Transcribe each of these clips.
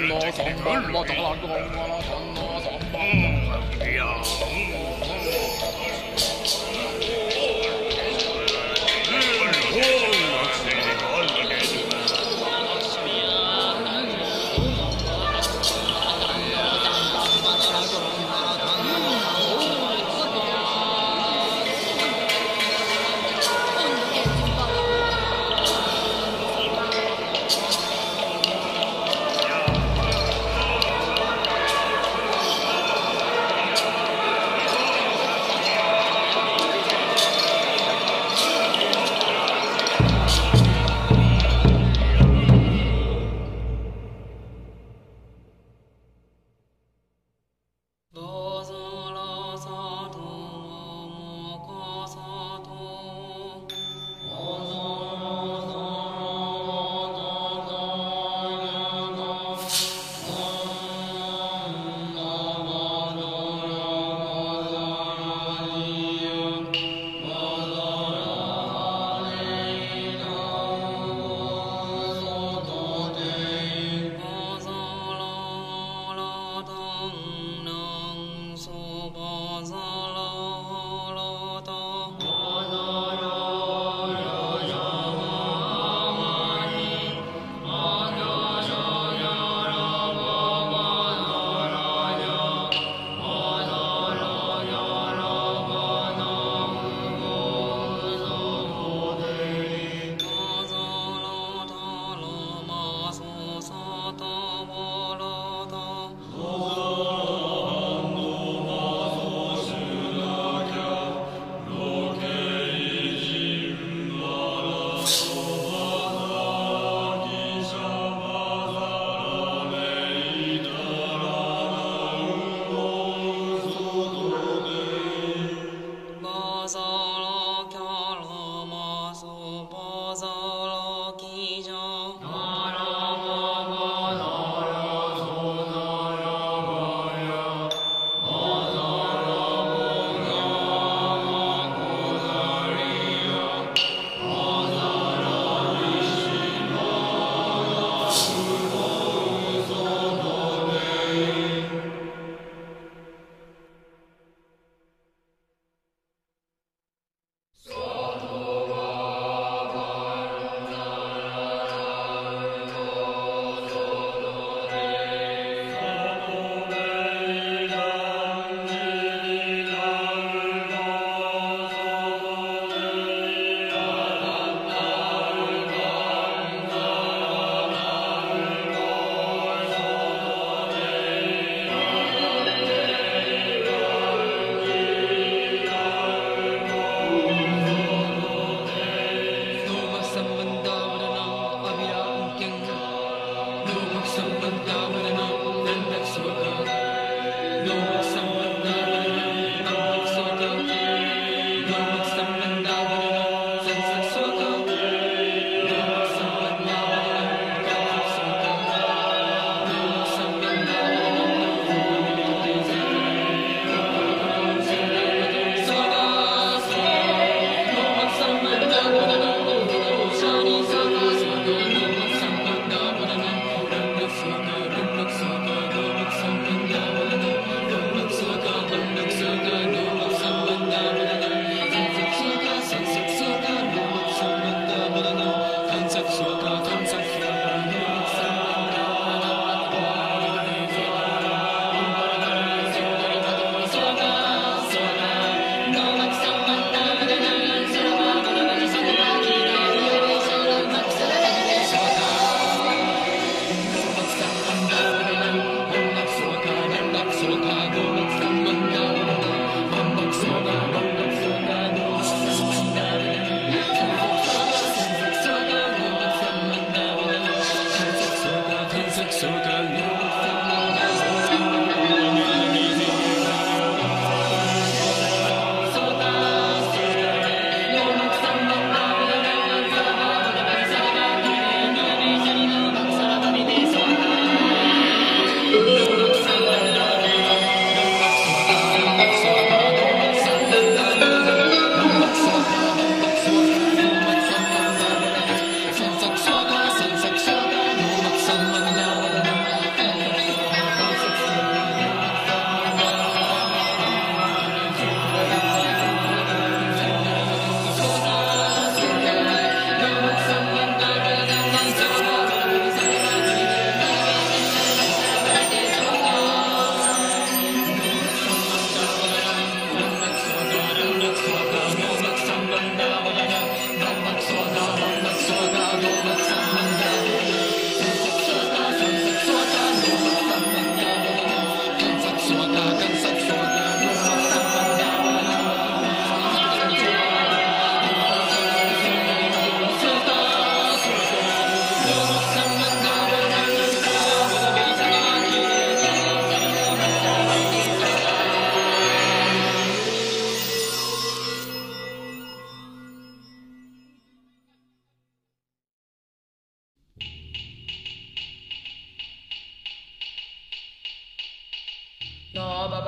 のそん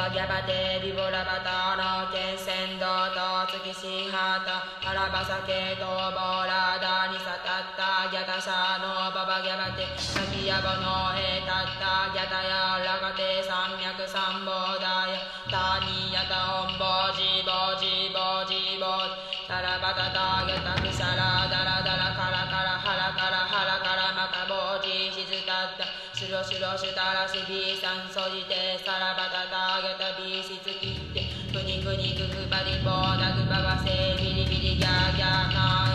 ばんまたらこんがらそんのそんばんいやボバギャバテビボラバタロケンセンドトツキシハタアラバサケトボラダニサタッタギャタシャのババギャバテサキヤボノヘタッタギャタヤラガテ山しろしろしたらしびさんそじてさらばたたげたびしつきってくにくにくくばりぼうだくばばせビリビリギャーギャーな。